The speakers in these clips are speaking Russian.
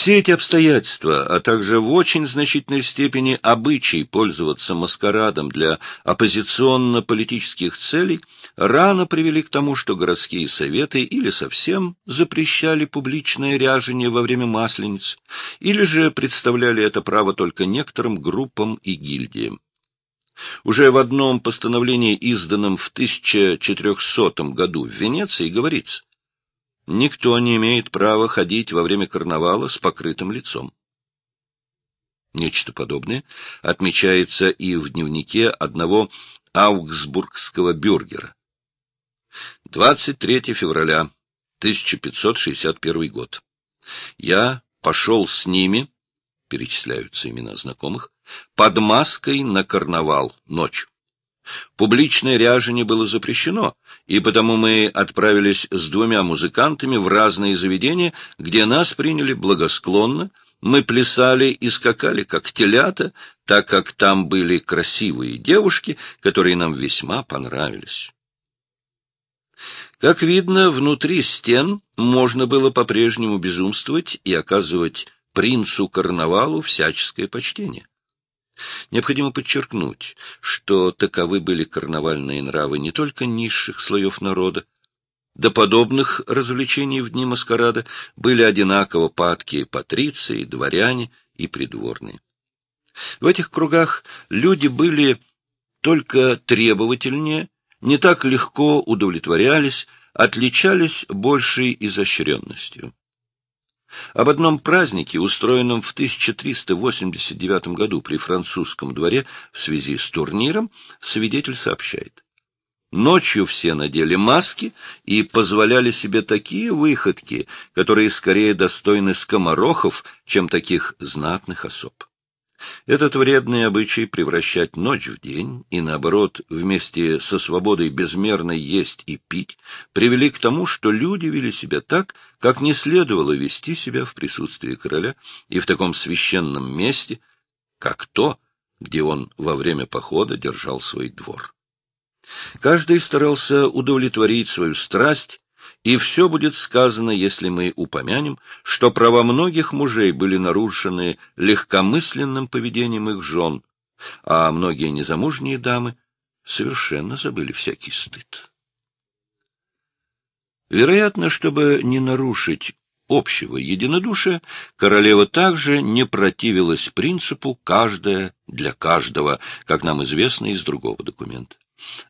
Все эти обстоятельства, а также в очень значительной степени обычай пользоваться маскарадом для оппозиционно-политических целей рано привели к тому, что городские советы или совсем запрещали публичное ряжение во время маслениц, или же представляли это право только некоторым группам и гильдиям. Уже в одном постановлении, изданном в 1400 году в Венеции, говорится, Никто не имеет права ходить во время карнавала с покрытым лицом. Нечто подобное отмечается и в дневнике одного аугсбургского бюргера. 23 февраля 1561 год. Я пошел с ними, перечисляются имена знакомых, под маской на карнавал ночью. Публичное ряжение было запрещено, и потому мы отправились с двумя музыкантами в разные заведения, где нас приняли благосклонно, мы плясали и скакали, как телята, так как там были красивые девушки, которые нам весьма понравились. Как видно, внутри стен можно было по-прежнему безумствовать и оказывать принцу карнавалу всяческое почтение. Необходимо подчеркнуть, что таковы были карнавальные нравы не только низших слоев народа. До подобных развлечений в дни маскарада были одинаково падкие патриции, дворяне и придворные. В этих кругах люди были только требовательнее, не так легко удовлетворялись, отличались большей изощренностью. Об одном празднике, устроенном в 1389 году при французском дворе в связи с турниром, свидетель сообщает. Ночью все надели маски и позволяли себе такие выходки, которые скорее достойны скоморохов, чем таких знатных особ. Этот вредный обычай превращать ночь в день и, наоборот, вместе со свободой безмерно есть и пить, привели к тому, что люди вели себя так, как не следовало вести себя в присутствии короля и в таком священном месте, как то, где он во время похода держал свой двор. Каждый старался удовлетворить свою страсть и все будет сказано, если мы упомянем, что права многих мужей были нарушены легкомысленным поведением их жен, а многие незамужние дамы совершенно забыли всякий стыд. Вероятно, чтобы не нарушить общего единодушия, королева также не противилась принципу «каждая для каждого», как нам известно из другого документа.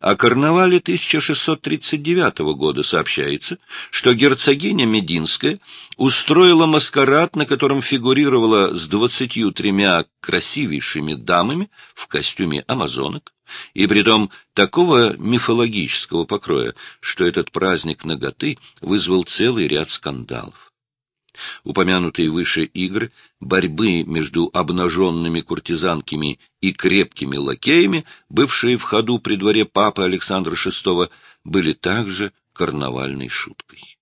О карнавале 1639 года сообщается, что герцогиня Мединская устроила маскарад, на котором фигурировала с двадцатью тремя красивейшими дамами в костюме амазонок, и притом такого мифологического покроя, что этот праздник наготы вызвал целый ряд скандалов. Упомянутые выше игры, борьбы между обнаженными куртизанками и крепкими лакеями, бывшие в ходу при дворе папы Александра VI, были также карнавальной шуткой.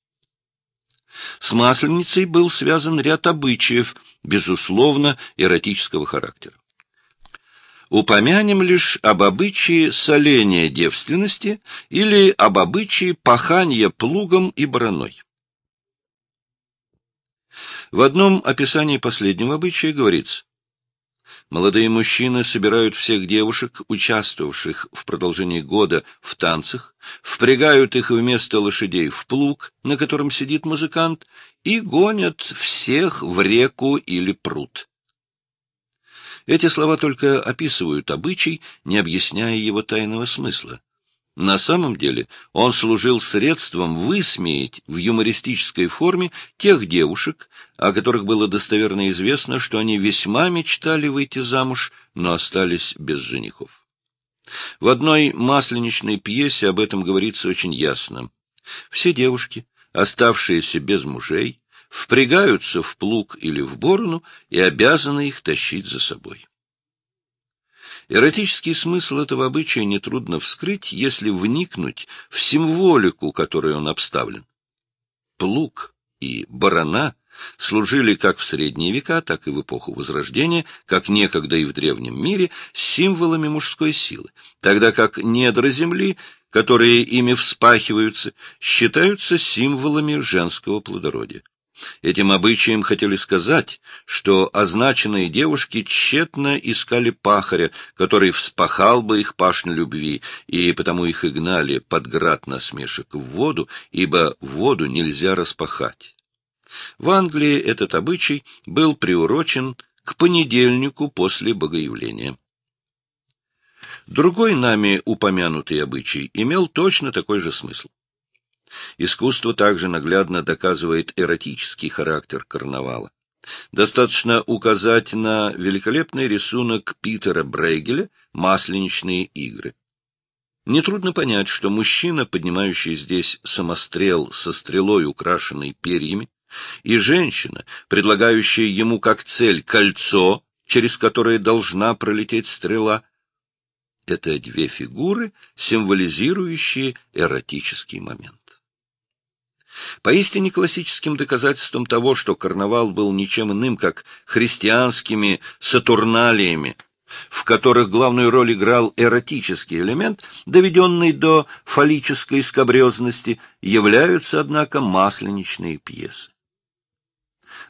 С Масленицей был связан ряд обычаев, безусловно, эротического характера. Упомянем лишь об обычае соления девственности или об обычае пахания плугом и бараной. В одном описании последнего обычая говорится, Молодые мужчины собирают всех девушек, участвовавших в продолжении года в танцах, впрягают их вместо лошадей в плуг, на котором сидит музыкант, и гонят всех в реку или пруд. Эти слова только описывают обычай, не объясняя его тайного смысла. На самом деле он служил средством высмеять в юмористической форме тех девушек, о которых было достоверно известно, что они весьма мечтали выйти замуж, но остались без женихов. В одной масленичной пьесе об этом говорится очень ясно. Все девушки, оставшиеся без мужей, впрягаются в плуг или в борону и обязаны их тащить за собой. Эротический смысл этого обычая нетрудно вскрыть, если вникнуть в символику, которой он обставлен. Плуг и барана служили как в средние века, так и в эпоху Возрождения, как некогда и в древнем мире, символами мужской силы, тогда как недра земли, которые ими вспахиваются, считаются символами женского плодородия. Этим обычаем хотели сказать, что означенные девушки тщетно искали пахаря, который вспахал бы их пашню любви, и потому их и гнали под град насмешек в воду, ибо воду нельзя распахать. В Англии этот обычай был приурочен к понедельнику после Богоявления. Другой нами упомянутый обычай имел точно такой же смысл. Искусство также наглядно доказывает эротический характер карнавала. Достаточно указать на великолепный рисунок Питера Брейгеля «Масленичные игры». Нетрудно понять, что мужчина, поднимающий здесь самострел со стрелой, украшенной перьями, и женщина, предлагающая ему как цель кольцо, через которое должна пролететь стрела, это две фигуры, символизирующие эротический момент. Поистине классическим доказательством того, что карнавал был ничем иным, как христианскими сатурналиями, в которых главную роль играл эротический элемент, доведенный до фаллической скобрезности, являются, однако, масленичные пьесы.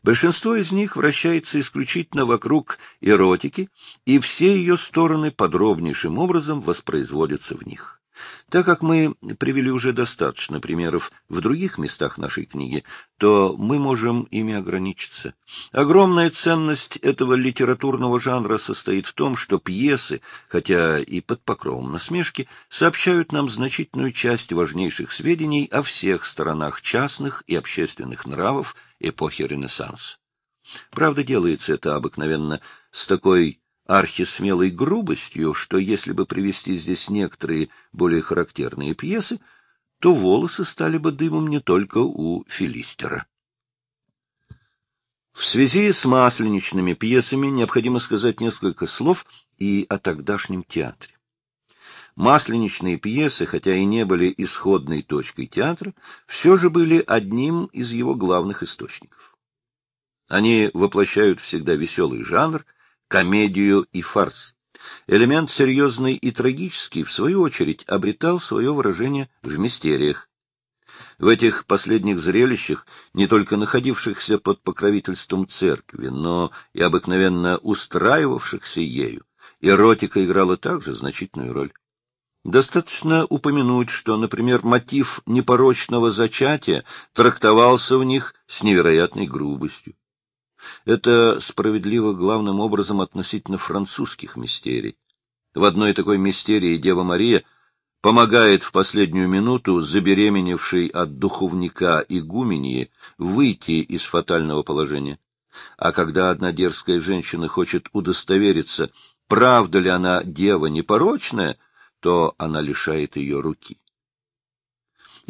Большинство из них вращается исключительно вокруг эротики, и все ее стороны подробнейшим образом воспроизводятся в них. Так как мы привели уже достаточно примеров в других местах нашей книги, то мы можем ими ограничиться. Огромная ценность этого литературного жанра состоит в том, что пьесы, хотя и под покровом насмешки, сообщают нам значительную часть важнейших сведений о всех сторонах частных и общественных нравов эпохи Ренессанса. Правда, делается это обыкновенно с такой архисмелой грубостью, что если бы привести здесь некоторые более характерные пьесы, то волосы стали бы дымом не только у Филистера. В связи с масленичными пьесами необходимо сказать несколько слов и о тогдашнем театре. Масленичные пьесы, хотя и не были исходной точкой театра, все же были одним из его главных источников. Они воплощают всегда веселый жанр – комедию и фарс. Элемент серьезный и трагический, в свою очередь, обретал свое выражение в мистериях. В этих последних зрелищах, не только находившихся под покровительством церкви, но и обыкновенно устраивавшихся ею, эротика играла также значительную роль. Достаточно упомянуть, что, например, мотив непорочного зачатия трактовался в них с невероятной грубостью. Это справедливо главным образом относительно французских мистерий. В одной такой мистерии Дева Мария помогает в последнюю минуту забеременевшей от духовника игуменьи выйти из фатального положения. А когда одна дерзкая женщина хочет удостовериться, правда ли она дева непорочная, то она лишает ее руки.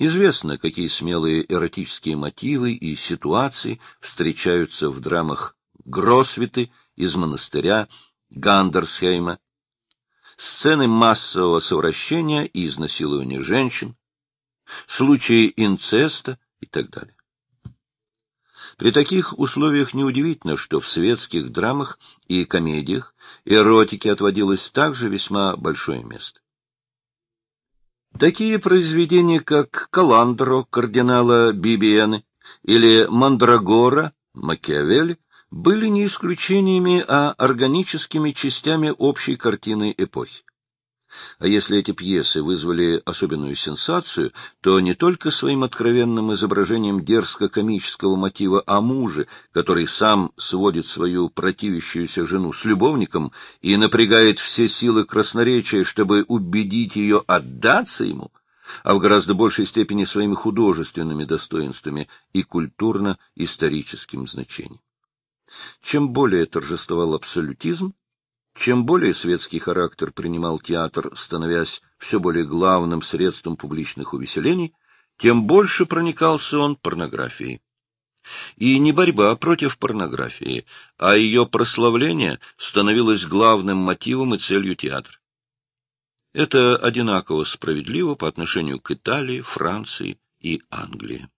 Известно, какие смелые эротические мотивы и ситуации встречаются в драмах Гросвиты из монастыря Гандерсхейма, сцены массового совращения и изнасилования женщин, случаи инцеста и так далее. При таких условиях неудивительно, что в светских драмах и комедиях эротике отводилось также весьма большое место. Такие произведения, как «Каландро» кардинала Бибиены или «Мандрагора» Макиавелли, были не исключениями, а органическими частями общей картины эпохи. А если эти пьесы вызвали особенную сенсацию, то не только своим откровенным изображением дерзко-комического мотива о муже, который сам сводит свою противящуюся жену с любовником и напрягает все силы красноречия, чтобы убедить ее отдаться ему, а в гораздо большей степени своими художественными достоинствами и культурно-историческим значением. Чем более торжествовал абсолютизм, чем более светский характер принимал театр, становясь все более главным средством публичных увеселений, тем больше проникался он порнографией. И не борьба против порнографии, а ее прославление становилось главным мотивом и целью театра. Это одинаково справедливо по отношению к Италии, Франции и Англии.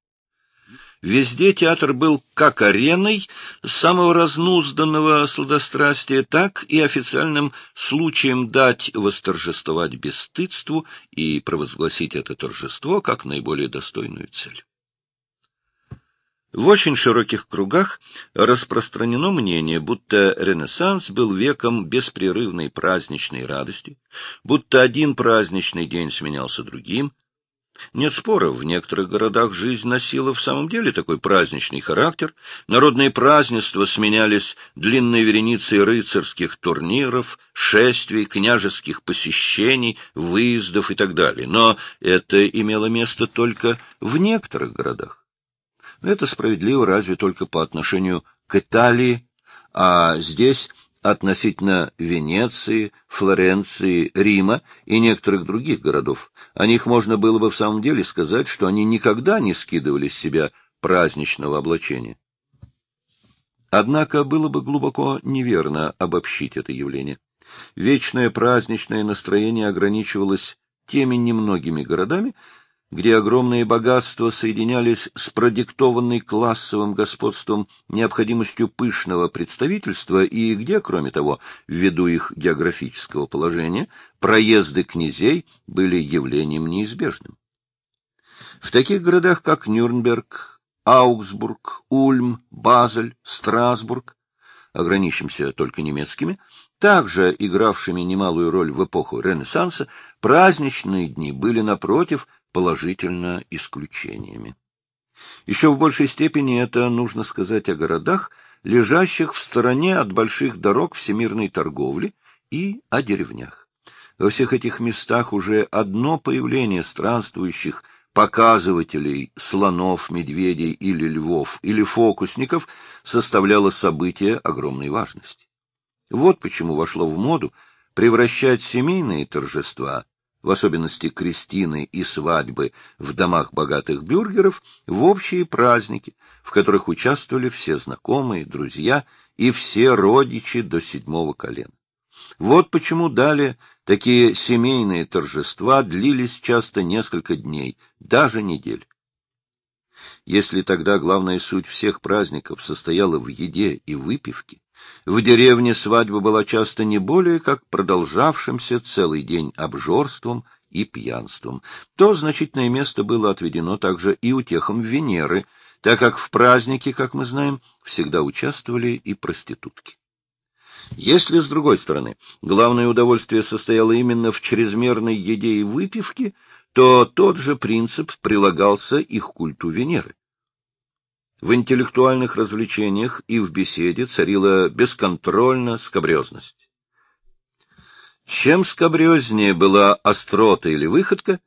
Везде театр был как ареной самого разнузданного сладострастия, так и официальным случаем дать восторжествовать бесстыдству и провозгласить это торжество как наиболее достойную цель. В очень широких кругах распространено мнение, будто Ренессанс был веком беспрерывной праздничной радости, будто один праздничный день сменялся другим. Нет спора, в некоторых городах жизнь носила в самом деле такой праздничный характер. Народные празднества сменялись длинной вереницей рыцарских турниров, шествий, княжеских посещений, выездов и так далее. Но это имело место только в некоторых городах. Это справедливо разве только по отношению к Италии, а здесь относительно Венеции, Флоренции, Рима и некоторых других городов. О них можно было бы в самом деле сказать, что они никогда не скидывали с себя праздничного облачения. Однако было бы глубоко неверно обобщить это явление. Вечное праздничное настроение ограничивалось теми немногими городами, где огромные богатства соединялись с продиктованной классовым господством необходимостью пышного представительства и где, кроме того, ввиду их географического положения, проезды князей были явлением неизбежным. В таких городах, как Нюрнберг, Аугсбург, Ульм, Базель, Страсбург, ограничимся только немецкими, также игравшими немалую роль в эпоху Ренессанса, праздничные дни были, напротив, положительно исключениями. Еще в большей степени это нужно сказать о городах, лежащих в стороне от больших дорог всемирной торговли, и о деревнях. Во всех этих местах уже одно появление странствующих показывателей слонов, медведей или львов, или фокусников составляло событие огромной важности. Вот почему вошло в моду превращать семейные торжества в особенности крестины и свадьбы в домах богатых бюргеров, в общие праздники, в которых участвовали все знакомые, друзья и все родичи до седьмого колена. Вот почему далее такие семейные торжества длились часто несколько дней, даже недель. Если тогда главная суть всех праздников состояла в еде и выпивке, в деревне свадьба была часто не более как продолжавшимся целый день обжорством и пьянством. То значительное место было отведено также и утехам Венеры, так как в празднике, как мы знаем, всегда участвовали и проститутки. Если, с другой стороны, главное удовольствие состояло именно в чрезмерной еде и выпивке, то тот же принцип прилагался и к культу Венеры. В интеллектуальных развлечениях и в беседе царила бесконтрольно скобрезность. Чем скобрезнее была острота или выходка,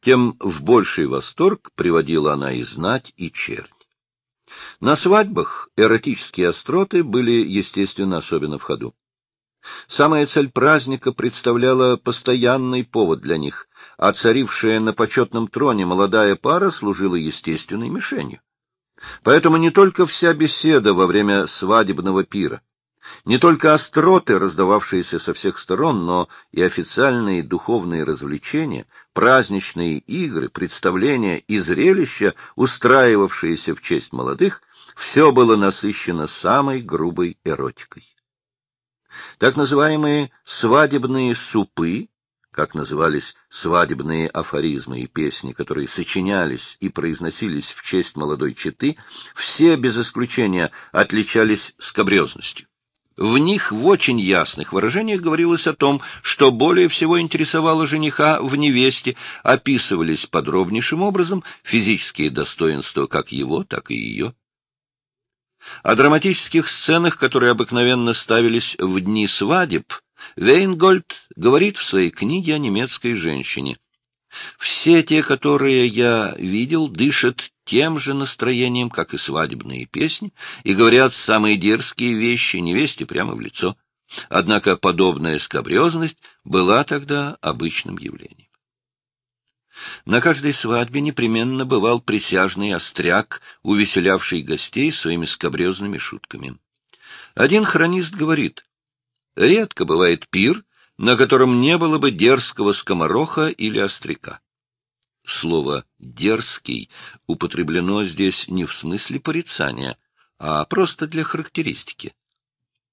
тем в больший восторг приводила она и знать, и чернь. На свадьбах эротические остроты были, естественно, особенно в ходу. Самая цель праздника представляла постоянный повод для них, а царившая на почетном троне молодая пара служила естественной мишенью. Поэтому не только вся беседа во время свадебного пира, не только остроты, раздававшиеся со всех сторон, но и официальные духовные развлечения, праздничные игры, представления и зрелища, устраивавшиеся в честь молодых, все было насыщено самой грубой эротикой. Так называемые свадебные супы как назывались свадебные афоризмы и песни, которые сочинялись и произносились в честь молодой четы, все без исключения отличались скобрезностью. В них в очень ясных выражениях говорилось о том, что более всего интересовало жениха в невесте, описывались подробнейшим образом физические достоинства как его, так и ее. О драматических сценах, которые обыкновенно ставились в дни свадеб, Вейнгольд говорит в своей книге о немецкой женщине. Все те, которые я видел, дышат тем же настроением, как и свадебные песни, и говорят самые дерзкие вещи невесте прямо в лицо. Однако подобная скобрезность была тогда обычным явлением. На каждой свадьбе непременно бывал присяжный остряк, увеселявший гостей своими скобрезными шутками. Один хронист говорит, Редко бывает пир, на котором не было бы дерзкого скомороха или остряка. Слово «дерзкий» употреблено здесь не в смысле порицания, а просто для характеристики.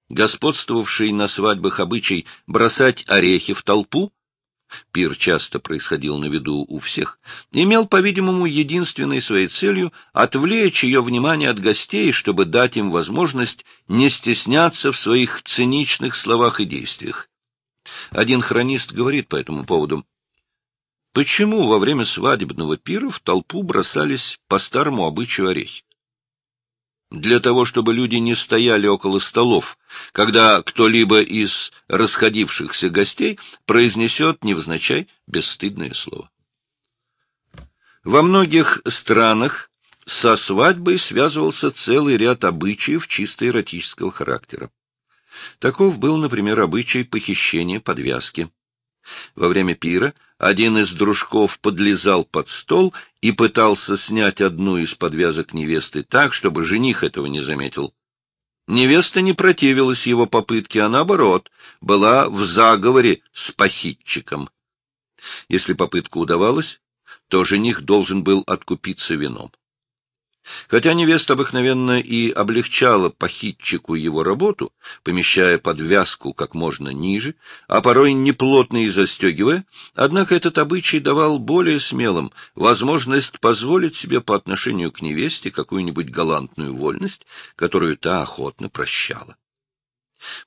Господствовавший на свадьбах обычай бросать орехи в толпу пир часто происходил на виду у всех, имел, по-видимому, единственной своей целью отвлечь ее внимание от гостей, чтобы дать им возможность не стесняться в своих циничных словах и действиях. Один хронист говорит по этому поводу, Почему во время свадебного пира в толпу бросались по старому обычаю орехи? Для того, чтобы люди не стояли около столов, когда кто-либо из расходившихся гостей произнесет невзначай бесстыдное слово. Во многих странах со свадьбой связывался целый ряд обычаев чисто эротического характера. Таков был, например, обычай похищения подвязки. Во время пира один из дружков подлезал под стол и пытался снять одну из подвязок невесты так, чтобы жених этого не заметил. Невеста не противилась его попытке, а наоборот, была в заговоре с похитчиком. Если попытка удавалась, то жених должен был откупиться вином. Хотя невеста обыкновенно и облегчала похитчику его работу, помещая подвязку как можно ниже, а порой неплотно и застегивая, однако этот обычай давал более смелым возможность позволить себе по отношению к невесте какую-нибудь галантную вольность, которую та охотно прощала.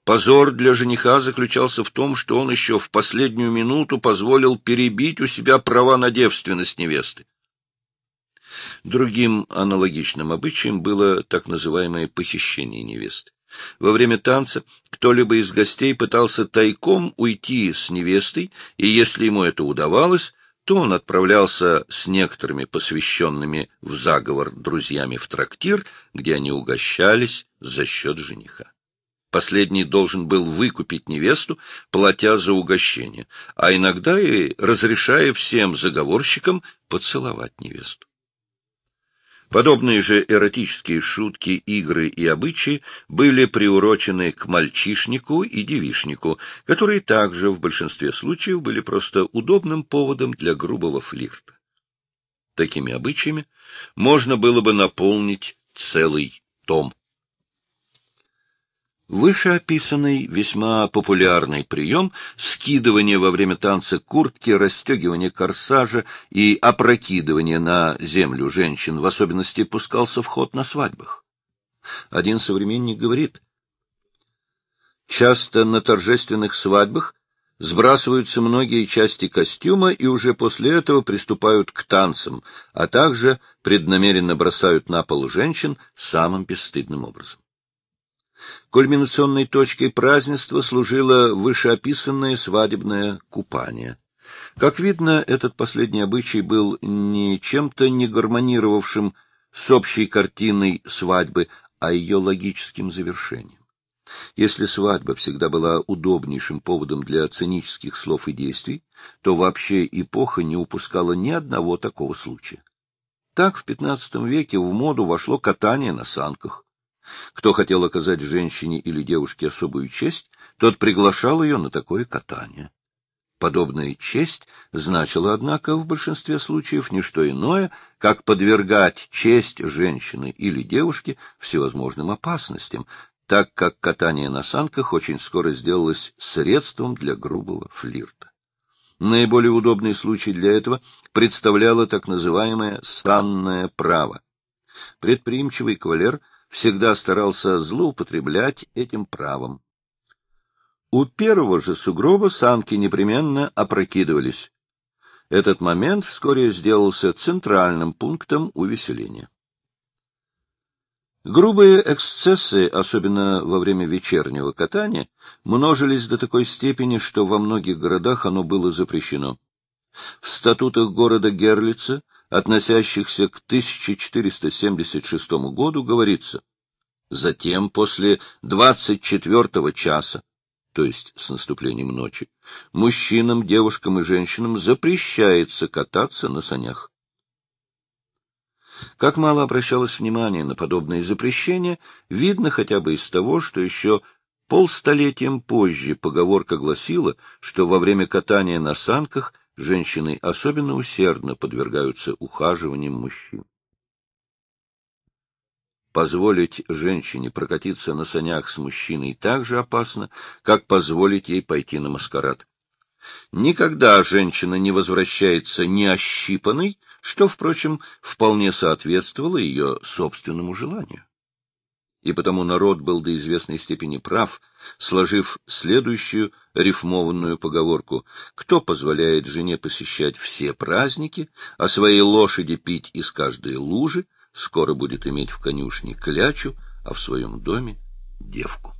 Позор для жениха заключался в том, что он еще в последнюю минуту позволил перебить у себя права на девственность невесты. Другим аналогичным обычаем было так называемое похищение невесты. Во время танца кто-либо из гостей пытался тайком уйти с невестой, и если ему это удавалось, то он отправлялся с некоторыми посвященными в заговор друзьями в трактир, где они угощались за счет жениха. Последний должен был выкупить невесту, платя за угощение, а иногда и разрешая всем заговорщикам поцеловать невесту. Подобные же эротические шутки, игры и обычаи были приурочены к мальчишнику и девишнику, которые также в большинстве случаев были просто удобным поводом для грубого флирта. Такими обычаями можно было бы наполнить целый том. Вышеописанный весьма популярный прием скидывание во время танца куртки, расстегивание корсажа и опрокидывание на землю женщин в особенности пускался в ход на свадьбах. Один современник говорит, часто на торжественных свадьбах сбрасываются многие части костюма и уже после этого приступают к танцам, а также преднамеренно бросают на пол женщин самым бесстыдным образом. Кульминационной точкой празднества служило вышеописанное свадебное купание. Как видно, этот последний обычай был не чем-то не гармонировавшим с общей картиной свадьбы, а ее логическим завершением. Если свадьба всегда была удобнейшим поводом для цинических слов и действий, то вообще эпоха не упускала ни одного такого случая. Так в XV веке в моду вошло катание на санках. Кто хотел оказать женщине или девушке особую честь, тот приглашал ее на такое катание. Подобная честь значила, однако, в большинстве случаев не что иное, как подвергать честь женщины или девушки всевозможным опасностям, так как катание на санках очень скоро сделалось средством для грубого флирта. Наиболее удобный случай для этого представляло так называемое «санное право». Предприимчивый кавалер – всегда старался злоупотреблять этим правом. У первого же сугроба санки непременно опрокидывались. Этот момент вскоре сделался центральным пунктом увеселения. Грубые эксцессы, особенно во время вечернего катания, множились до такой степени, что во многих городах оно было запрещено. В статутах города Герлица относящихся к 1476 году, говорится, затем после 24 часа, то есть с наступлением ночи, мужчинам, девушкам и женщинам запрещается кататься на санях. Как мало обращалось внимание на подобные запрещения, видно хотя бы из того, что еще полстолетием позже поговорка гласила, что во время катания на санках женщины особенно усердно подвергаются ухаживаниям мужчин. Позволить женщине прокатиться на санях с мужчиной так же опасно, как позволить ей пойти на маскарад. Никогда женщина не возвращается неощипанной, что, впрочем, вполне соответствовало ее собственному желанию. И потому народ был до известной степени прав, сложив следующую рифмованную поговорку «Кто позволяет жене посещать все праздники, а своей лошади пить из каждой лужи, скоро будет иметь в конюшне клячу, а в своем доме девку».